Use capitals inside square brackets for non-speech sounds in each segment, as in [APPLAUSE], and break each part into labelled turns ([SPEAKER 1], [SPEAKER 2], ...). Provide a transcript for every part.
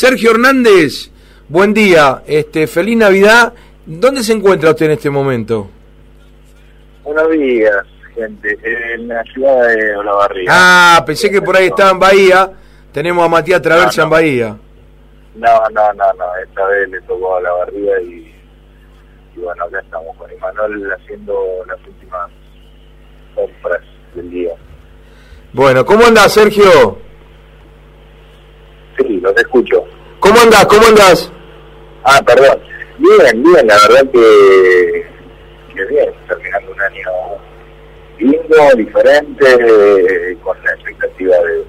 [SPEAKER 1] Sergio Hernández, buen día, este, feliz Navidad. ¿Dónde se encuentra usted en este momento?
[SPEAKER 2] Buenos días, gente, en la ciudad de Olavarría.
[SPEAKER 1] Ah, pensé que por ahí estaba en Bahía. Tenemos a Matías Traversa
[SPEAKER 2] No, no.
[SPEAKER 1] en Bahía.
[SPEAKER 2] No, no, no, no, esta vez le tocó a Olavarría y, y bueno, acá estamos con Imanol haciendo las últimas compras del día.
[SPEAKER 1] Bueno, ¿cómo andás, Sergio?
[SPEAKER 2] Sí, los escucho.
[SPEAKER 1] ¿Cómo andás? ¿Cómo andás?
[SPEAKER 2] Ah, perdón. Bien, bien, la verdad que, que bien, terminando un año lindo, diferente, eh, con la expectativa de,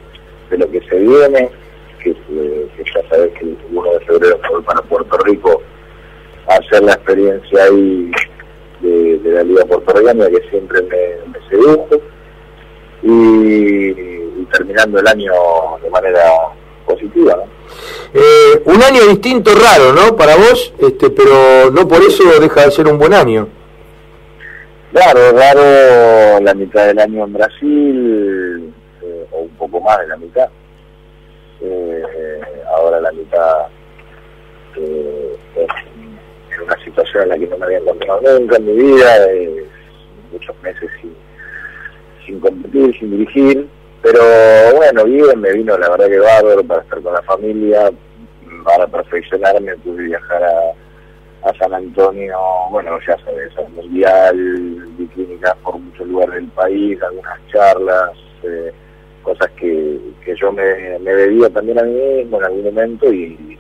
[SPEAKER 2] de lo que se viene, que, eh, que ya sabes que el 1 de febrero voy para Puerto Rico a hacer la experiencia ahí de, de la Liga Puertorriqueña que siempre me, me sedujo y, y terminando el año de manera positiva, ¿no?
[SPEAKER 1] Eh, un año distinto, raro, ¿no? Para vos, este, pero no por eso deja de ser un buen año.
[SPEAKER 2] Claro, raro la mitad del año en Brasil, eh, o un poco más de la mitad. Eh, ahora la mitad eh, es en una situación en la que no me había encontrado nunca en mi vida, muchos meses sin, sin competir, sin dirigir. Pero bueno, bien, me vino la verdad que bárbaro para estar con la familia, para perfeccionarme, pude viajar a, San Antonio, bueno, ya sabes, al Mundial, di clínicas por muchos lugares del país, algunas charlas, eh, cosas que, que yo me, me debía también a mí mismo en algún momento y,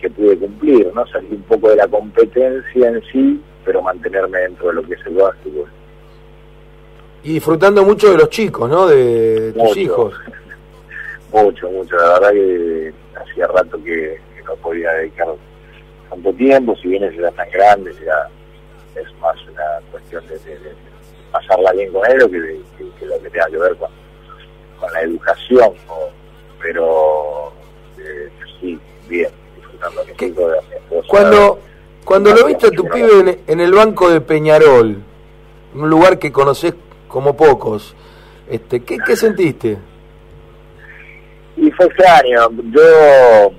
[SPEAKER 2] que pude cumplir, ¿no? Salir un poco de la competencia en sí, pero mantenerme dentro de lo que es el básquetbol.
[SPEAKER 1] Y disfrutando mucho de los chicos, ¿no? De, de tus
[SPEAKER 2] Mucho.
[SPEAKER 1] hijos. [LAUGHS]
[SPEAKER 2] Mucho, mucho. La verdad que hacía rato que, que no podía dedicar tanto tiempo, si bien ellos ya están grandes, ya es más una cuestión de, de- de pasarla bien con ellos que, que- que lo que tenga que ver con, con la educación. ¿no? Pero eh, sí, bien, disfrutando a mis de mi esposa.
[SPEAKER 1] Cuando, cuando lo viste a tu pibe en, en el banco de Peñarol, un lugar que conoces como pocos, este, ¿qué, sentiste?
[SPEAKER 2] Y fue extraño. Yo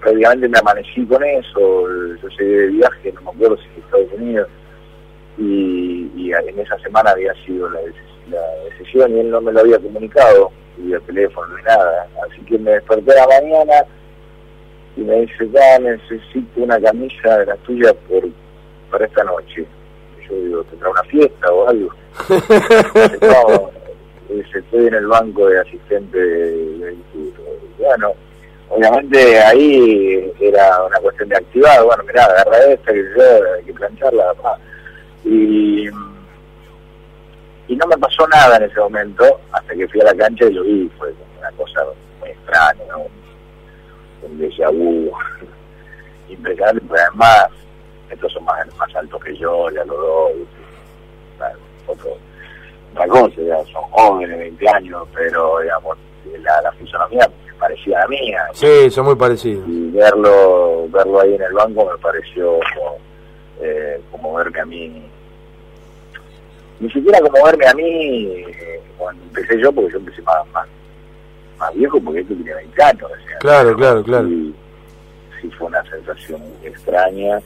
[SPEAKER 2] prácticamente me amanecí con eso. Yo llegué de viaje, no me acuerdo si en Estados Unidos, y, en esa semana había sido la, la decisión y él no me lo había comunicado, ni el teléfono ni nada. Así que me desperté a la mañana y me dice, ya necesito una camisa de la tuya por, para esta noche. ¿Tendrá una fiesta o algo? No, estoy en el banco de asistente de- del instituto. Bueno, obviamente ahí era una cuestión de activar, bueno, mirá, agarra esta, que yo, hay que plancharla. Y, y no me pasó nada en ese momento, hasta que fui a la cancha y lo vi, fue una cosa muy extraña, ¿no? un déjà vu [LAUGHS] impresionante, pero además estos son más, más altos que yo, ya lo doy, claro, otro, otra cosa, ya son jóvenes, 20 años, pero digamos, la, la fisonomía parecía la mía,
[SPEAKER 1] Sí, son muy parecidos.
[SPEAKER 2] y verlo verlo ahí en el banco me pareció como, eh, como verme a mí ni siquiera como verme a mí eh, cuando empecé yo porque yo empecé más más, más viejo porque esto tenía 20 años o sea,
[SPEAKER 1] Claro, claro, claro.
[SPEAKER 2] y sí fue una sensación extraña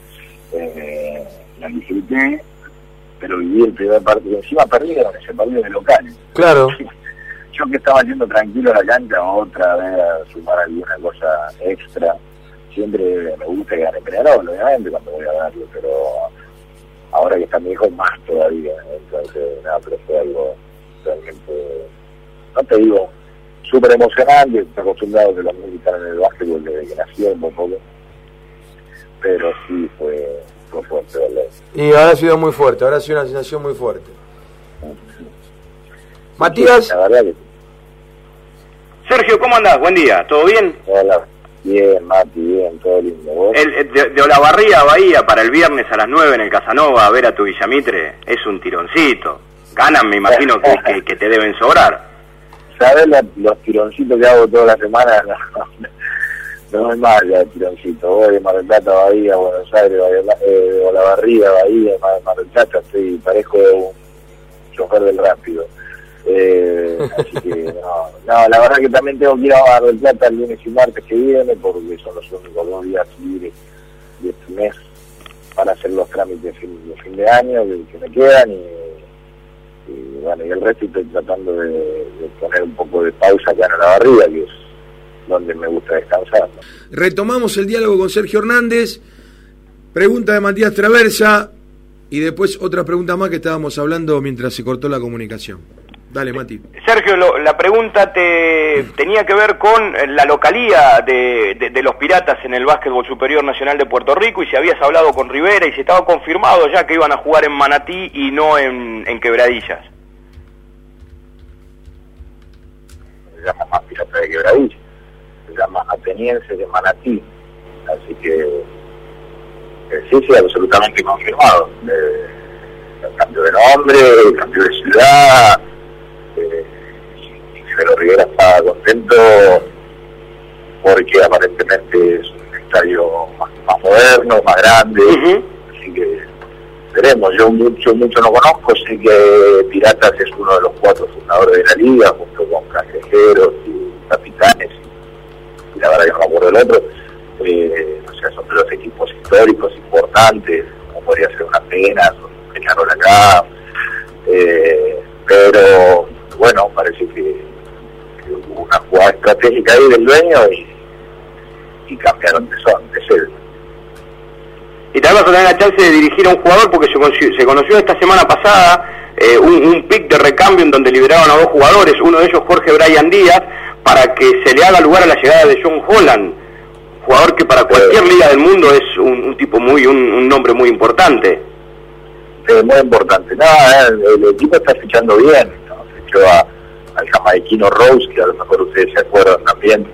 [SPEAKER 2] eh, la disfruté pero viví el primer partido encima perdieron ese partido de local
[SPEAKER 1] Claro. [LAUGHS]
[SPEAKER 2] yo que estaba yendo tranquilo a la cancha, otra vez a sumar alguna cosa extra. Siempre me gusta que gane Peñarol, obviamente, cuando voy a darlo, pero ahora que está mi hijo, más todavía. Entonces, nada, pero fue algo realmente, no te digo, súper emocionante. Estoy acostumbrado a que los militares en el básquetbol desde que nació un poco, pero sí fue, fue fuerte, ¿verdad?
[SPEAKER 1] Y habrá sido muy fuerte, habrá sido una sensación muy fuerte. Matías,
[SPEAKER 3] Sergio, ¿cómo andás? Buen día, ¿todo bien?
[SPEAKER 2] hola, bien, Mati, bien, todo lindo. ¿Vos?
[SPEAKER 3] El, el de, de Olavarría a Bahía para el viernes a las 9 en el Casanova a ver a tu Villamitre es un tironcito. Ganan, me imagino que, que, que te deben sobrar. [LAUGHS]
[SPEAKER 2] ¿Sabes la- los tironcitos que hago toda la semana? [LAUGHS] No, es ya de tironcito. Voy de Mar del Plata, Bahía, Buenos Aires, Bahía, eh, Olavarría, Bahía, Mar, Mar del Plata. Estoy, parezco un chofer del rápido. Eh, [LAUGHS] así que, no, no, la verdad que también tengo que ir a Mar del Plata el lunes y martes que viene, porque son los únicos dos días libres de este mes para hacer los trámites de fin de, fin de año que, que me quedan y, y, bueno, y el resto estoy tratando de, de poner un poco de pausa acá en la barriga, que es donde me gusta descansar. ¿no?
[SPEAKER 1] Retomamos el diálogo con Sergio Hernández. Pregunta de Matías Traversa y después otra pregunta más que estábamos hablando mientras se cortó la comunicación. Dale, Mati.
[SPEAKER 3] Sergio, lo- la pregunta te tenía que ver con la localía de, de- de los Piratas en el Básquetbol Superior Nacional de Puerto Rico y si habías hablado con Rivera y si estaba confirmado ya que iban a jugar en Manatí y no en, en Quebradillas.
[SPEAKER 2] llama más Pirata de Quebradilla, llama Ateniense de Manatí, así que eh, sí, sí, absolutamente confirmado. Eh, el cambio de nombre, el cambio de ciudad, eh, y Rivera está contento porque aparentemente es un estadio más, más moderno, más grande, así que veremos. Yo mucho, mucho no conozco, sé que Piratas es uno de los cuatro fundadores de la liga, junto con Cangrejeros y la del otro. Eh, o sea, son de los equipos históricos importantes, como podría ser una pena, Peñarol acá. Eh, pero bueno, parece que, hubo una jugada estratégica ahí del dueño y, y cambiaron de son, de sede.
[SPEAKER 3] Y también vas a la chance de dirigir a un jugador porque se conoció, se conoció esta semana pasada eh, un, un pick de recambio en donde liberaron a dos jugadores, uno de ellos Jorge Brian Díaz, para que se le haga lugar a la llegada de John Holland, jugador que para cualquier liga del mundo es un, un tipo muy, un, un nombre muy importante.
[SPEAKER 2] Eh, muy importante. No, eh, el, el equipo está fichando bien. ¿no? Fichó a, al jamaiquino Rose, que a lo mejor ustedes se acuerdan también.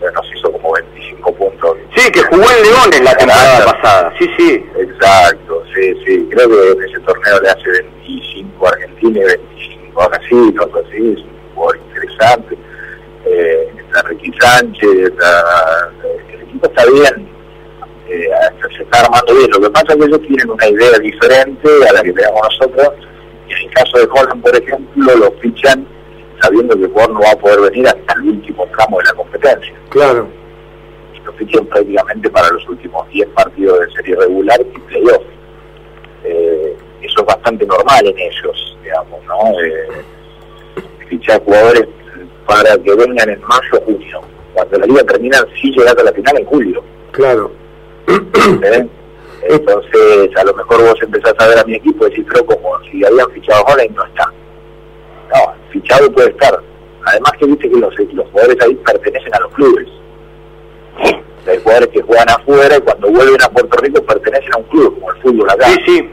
[SPEAKER 2] nos hizo como 25 puntos.
[SPEAKER 3] Sí, que jugó en Leones la temporada pasada, sí, sí.
[SPEAKER 2] Exacto, sí, sí. Creo que en ese torneo le hace 25 a Argentina y 25 a Brasil, algo así. Es un jugador interesante. Eh, está Ricky Sánchez, está, el equipo está bien. Eh, se está armando bien. Lo que pasa es que ellos tienen una idea diferente a la que tenemos nosotros. Y en el caso de Holland, por ejemplo, lo fichan sabiendo que jugador no va a poder venir hasta el último tramo de la competencia
[SPEAKER 1] Claro.
[SPEAKER 2] lo fichan prácticamente para los últimos 10 partidos de serie regular y playoff. Eh, eso es bastante normal en ellos, digamos, ¿no? Eh, fichar jugadores para que vengan en mayo o junio. Cuando la liga termina, sí llegas a la final en julio.
[SPEAKER 1] Claro.
[SPEAKER 2] ¿eh? Entonces, a lo mejor vos empezás a ver a mi equipo y decís, pero como si habían fichado ahora y no está. No, fichado puede estar. Además que viste que los, los jugadores ahí pertenecen a los clubes. Hay jugadores que juegan afuera y cuando vuelven a Puerto Rico pertenecen a un club, como el fútbol acá.
[SPEAKER 3] Sí, sí.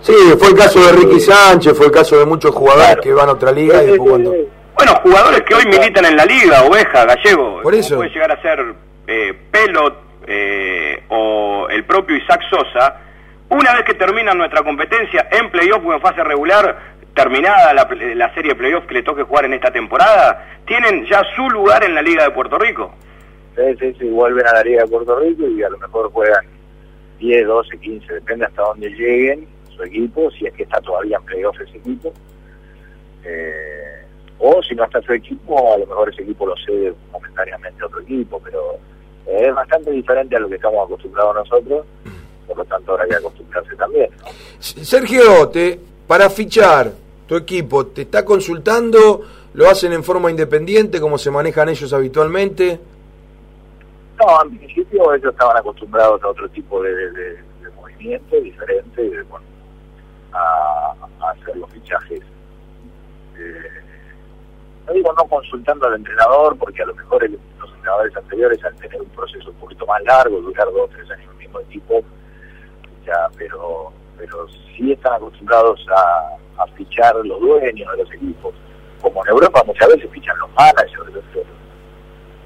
[SPEAKER 1] Sí, fue el caso de Ricky Sánchez, fue el caso de muchos jugadores
[SPEAKER 2] Claro.
[SPEAKER 1] que van a otra liga y después
[SPEAKER 2] sí,
[SPEAKER 1] cuando...
[SPEAKER 2] sí.
[SPEAKER 3] Bueno, jugadores que hoy militan en la liga, Oveja, Gallego.
[SPEAKER 1] Por eso.
[SPEAKER 3] Puede llegar a ser eh, Pelot eh, o el propio Isaac Sosa. Una vez que termina nuestra competencia en playoff o en fase regular, terminada la, la serie playoff que le toque jugar en esta temporada, tienen ya su lugar en la Liga de Puerto Rico.
[SPEAKER 2] Sí, sí, sí, vuelven a la Liga de Puerto Rico y a lo mejor juegan 10, 12, 15, depende hasta dónde lleguen su equipo, si es que está todavía en playoff ese equipo. Eh, o si no está su equipo, a lo mejor ese equipo lo cede momentáneamente a otro equipo, pero eh, es bastante diferente a lo que estamos acostumbrados nosotros, por lo tanto ahora hay que acostumbrarse también.
[SPEAKER 1] Sergio, te, para fichar tu equipo, ¿te está consultando? ¿Lo hacen en forma independiente como se manejan ellos habitualmente?
[SPEAKER 2] No, en principio ellos estaban acostumbrados a otro tipo de, de, de- de movimiento diferente, de, bueno, a, a hacer los fichajes. Eh, no digo no consultando al entrenador, porque a lo mejor el- los entrenadores anteriores al tener un proceso un poquito más largo, durar dos o tres años en el mismo equipo, ya, pero, pero sí están acostumbrados a, a fichar los dueños de los equipos. Como en Europa muchas veces fichan los managers, los, los-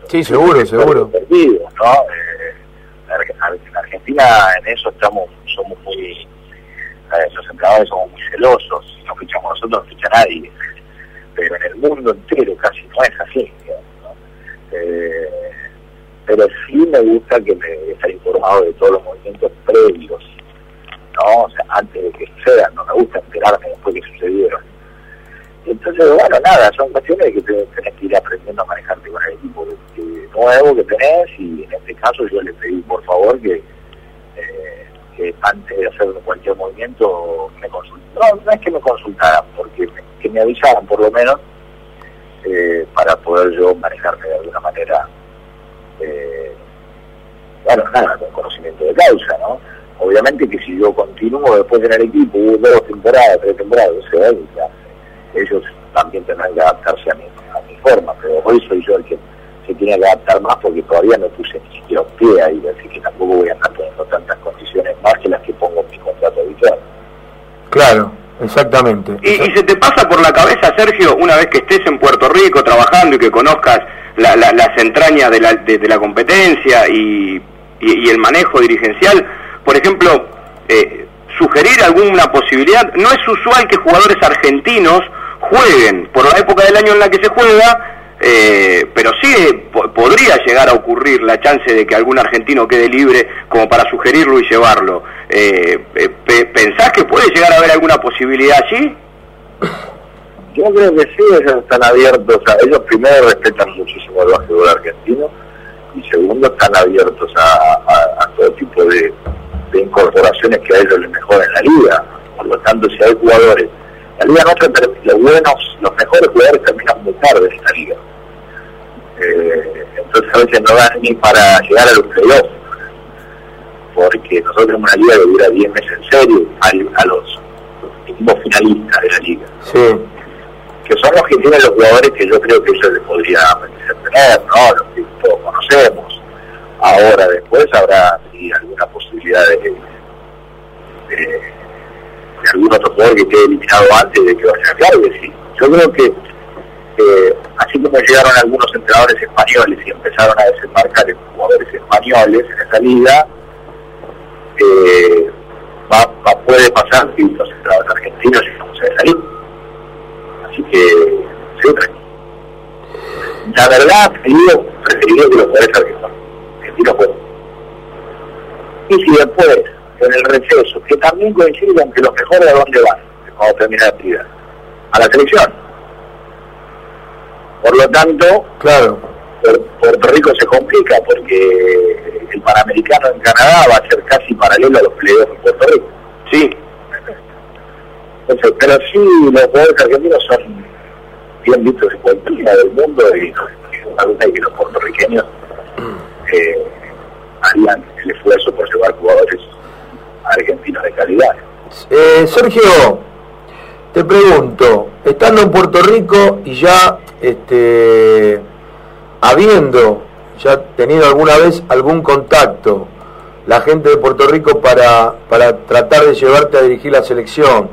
[SPEAKER 1] Sí, seguro, seguro.
[SPEAKER 2] perdidos, ¿no? Eh, en Ar- en Argentina en eso estamos, somos muy, eh, los entrenadores somos muy celosos, si no fichamos nosotros no ficha nadie, mundo entero casi no es así, ¿no? Eh, pero sí me gusta que me estar informado de todos los movimientos previos, ¿no? O sea, antes de que sucedan, no me gusta enterarme después que sucedieron. entonces, bueno, nada, son cuestiones que tenés que ir aprendiendo a manejarte con el equipo nuevo que tenés y en este caso yo le pedí por favor que, eh, antes de hacer cualquier movimiento me consultaran. No, no es que me consultaran, porque que me avisaran por lo menos eh, para poder yo manejarme de alguna manera, eh, bueno, nada, con conocimiento de causa, ¿no? Obviamente que si yo continúo después en el equipo, hubo dos temporadas, tres temporadas, o sea, ellos también tendrán que adaptarse a mi, a mi forma, pero hoy soy yo el que se tiene que adaptar más porque todavía no puse ni siquiera un pie ahí, así que tampoco voy a estar poniendo tantas condiciones más que las que pongo en mi contrato habitual.
[SPEAKER 1] Claro, exactamente.
[SPEAKER 3] ¿Y, se te pasa por la cabeza, Sergio, una vez que estés en Puerto Rico trabajando y que conozcas la, las entrañas de la, de, la competencia y, y, el manejo dirigencial, por ejemplo, eh, sugerir alguna posibilidad? No es usual que jugadores argentinos jueguen por la época del año en la que se juega, eh, pero sí podría llegar a ocurrir la chance de que algún argentino quede libre como para sugerirlo y llevarlo. Eh, eh ¿Pensás que puede llegar a haber alguna posibilidad allí?
[SPEAKER 2] Yo creo que sí, ellos están abiertos, a, ellos primero respetan muchísimo el básquetbol argentino y segundo están abiertos a, todo tipo de, incorporaciones que a ellos les mejoren la liga. Por lo tanto, si hay jugadores la liga nuestra, los buenos, los mejores jugadores terminan muy tarde en esta liga. Eh, entonces a veces no dan ni para llegar a los playoffs, porque nosotros tenemos una liga que dura 10 meses en serio, a, los equipos finalistas de la liga. Que son los que tienen los jugadores que yo creo que ellos les podría tener, ¿no? Los que todos conocemos. Ahora, después habrá alguna posibilidad de algún otro jugador que quede eliminado antes de que vaya a claro que sí. Yo creo que eh, así como llegaron algunos entrenadores españoles y empezaron a desembarcar en jugadores españoles en esa liga, eh, va, puede pasar que los entrenadores argentinos llegamos a esa liga. Así que, sí. La verdad, yo preferiría que los jugadores argentinos jueguen. Y si después en el receso, que también coincide con que los mejores a dónde van cuando termina la actividad, a la selección. Por lo tanto,
[SPEAKER 1] claro.
[SPEAKER 2] Puerto Rico se complica porque el Panamericano en Canadá va a ser casi paralelo a los playoffs en Puerto Rico.
[SPEAKER 3] Sí.
[SPEAKER 2] Entonces, pero sí, los jugadores argentinos son bien vistos en cualquier del mundo y no que los puertorriqueños eh, harían el esfuerzo por llevar jugadores argentinos de calidad.
[SPEAKER 1] Eh, Sergio, te pregunto, estando en Puerto Rico y ya este, habiendo ya tenido alguna vez algún contacto la gente de Puerto Rico para, para tratar de llevarte a dirigir la selección,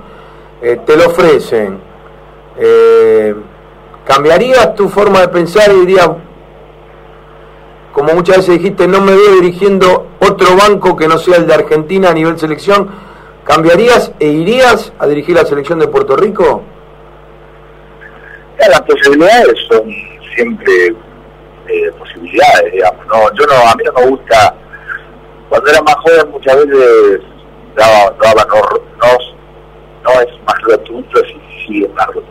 [SPEAKER 1] eh, te lo ofrecen, eh, ¿cambiarías tu forma de pensar y dirías, como muchas veces dijiste, no me veo dirigiendo otro banco que no sea el de Argentina a nivel selección, ¿cambiarías e irías a dirigir la selección de Puerto Rico?
[SPEAKER 2] las posibilidades son siempre eh, posibilidades, digamos. No, yo no, a mí no me gusta, cuando era más joven muchas veces daba, daba no, no, no, es más rotundo, si sí es más rotundo.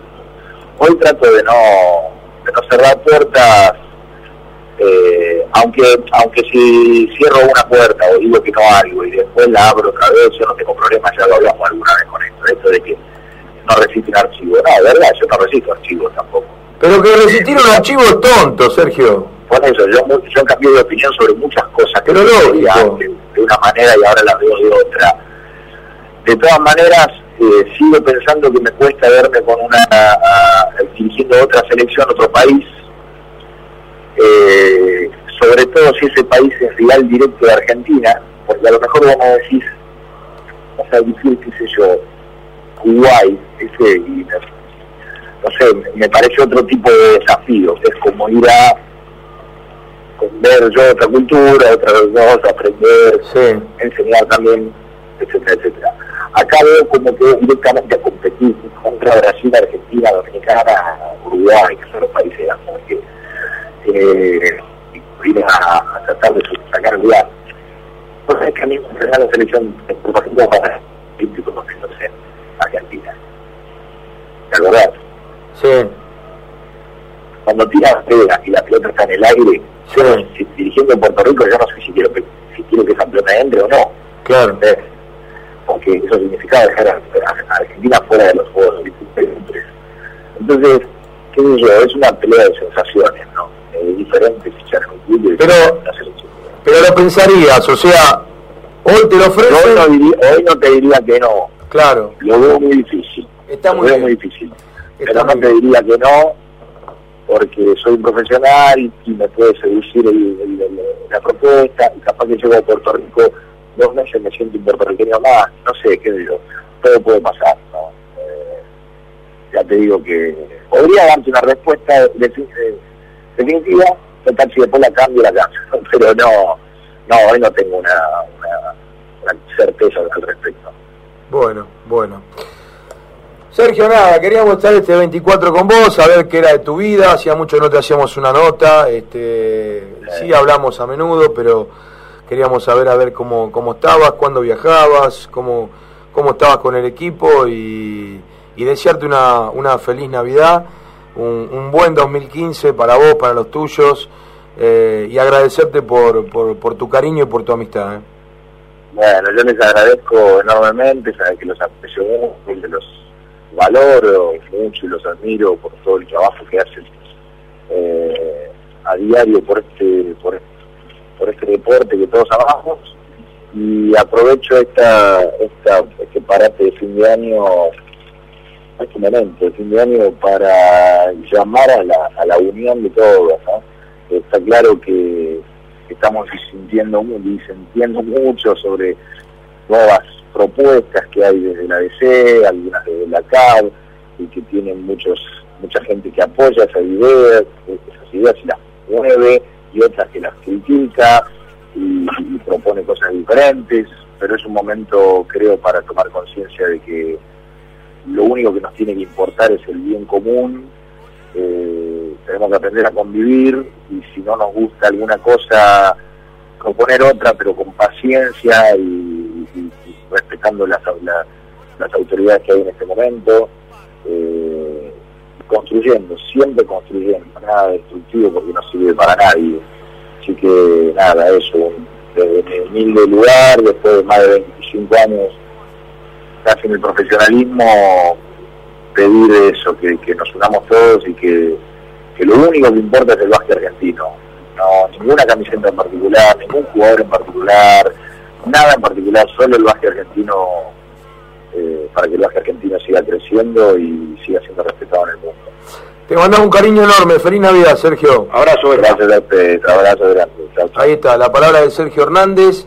[SPEAKER 2] Hoy trato de no, de no cerrar puertas aunque aunque si cierro una puerta o digo que no algo y después la abro otra vez, yo no tengo problema, ya lo hablamos alguna vez con esto, esto de que no resiste un archivo. No, verdad, yo no resisto archivos tampoco.
[SPEAKER 1] Pero que resistir un archivo es tonto, Sergio.
[SPEAKER 2] Por eso, yo, yo cambié de opinión sobre muchas cosas que Pero yo veía de, de, una manera y ahora la veo de otra. De todas maneras, eh, sigo pensando que me cuesta verme con una dirigiendo otra selección, otro país, eh, sobre todo si ese país es rival directo de Argentina, porque a lo mejor vamos a decir, o sea, decir, qué sé yo, Uruguay, ese, no sé, me parece otro tipo de desafío, es como ir a ver yo otra cultura, otra cosa, aprender, enseñar también, etcétera, etcétera. Acá veo como que directamente a competir contra Brasil, Argentina, Dominicana, Uruguay, que son los países que eh, ir a, tratar de sacar el lugar. Entonces es que a mí me la selección ejemplo, para el en Argentina. ¿De verdad? cuando tira pega y la pelota está en el aire, si, dirigiendo Puerto Rico, yo no sé si quiero que, si quiero que esa pelota entre o no.
[SPEAKER 1] Claro.
[SPEAKER 2] Porque eso significaba dejar a, Argentina fuera de los Juegos Olímpicos. Entonces, qué sé yo, es una pelea de sensaciones, ¿no? Eh, diferente fichar con
[SPEAKER 1] pero, pero lo pensarías, o sea, hoy te lo ofrecen...
[SPEAKER 2] Hoy hoy no te diría que no.
[SPEAKER 1] Claro.
[SPEAKER 2] Lo veo muy difícil.
[SPEAKER 1] Está
[SPEAKER 2] muy, muy difícil. Pero no te diría que no, porque soy un profesional y, me puede seducir la propuesta, y capaz que llego a Puerto Rico dos meses me siento un puertorriqueño más, no sé, qué digo, todo puede pasar, ¿no? Eh, ya te digo que podría darte una respuesta definitiva, total si después la cambio la cambio, [LAUGHS] pero no, no, hoy no tengo una.
[SPEAKER 1] Bueno, bueno. Sergio, nada, queríamos estar este 24 con vos, saber qué era de tu vida, hacía mucho no te hacíamos una nota, este, sí hablamos a menudo, pero queríamos saber a ver cómo, cómo estabas, cuándo viajabas, cómo, cómo estabas con el equipo y, desearte una, una feliz Navidad, un, buen 2015 para vos, para los tuyos eh, y agradecerte por, por, por, tu cariño y por tu amistad. ¿eh?
[SPEAKER 2] Bueno, yo les agradezco enormemente, sabes que los aprecio mucho, los valoro mucho y los admiro por todo el trabajo que hacen eh, a diario por este, por, por este deporte que todos amamos. Y aprovecho esta, esta este parate de fin de año este momento de fin de año para llamar a la, a la unión de todos está claro que estamos sintiendo sintiendo mucho sobre nuevas propuestas que hay desde la DC, algunas desde la CAB, y que tienen muchos mucha gente que apoya esas ideas, esas ideas y las mueve, y otras que las critica y, propone cosas diferentes, pero es un momento, creo, para tomar conciencia de que lo único que nos tiene que importar es el bien común, eh, tenemos que aprender a convivir y si no nos gusta alguna cosa, proponer otra, pero con paciencia y respetando las, las autoridades que hay en este momento, eh, construyendo, siempre construyendo, nada destructivo porque no sirve para nadie. Así que nada, eso, desde mi humilde lugar, después de más de 25 años casi en el profesionalismo, pedir eso, que, nos unamos todos y que, que lo único que importa es el básquet argentino. No, ninguna camiseta en particular, ningún jugador en particular, nada en particular, solo el básquet argentino, eh, para que el básquet argentino siga creciendo y siga siendo respetado en el mundo.
[SPEAKER 1] Te mandamos un cariño enorme, feliz Navidad, Sergio.
[SPEAKER 2] Abrazo, gracias, abrazo grande.
[SPEAKER 1] Ahí está, la palabra de Sergio Hernández.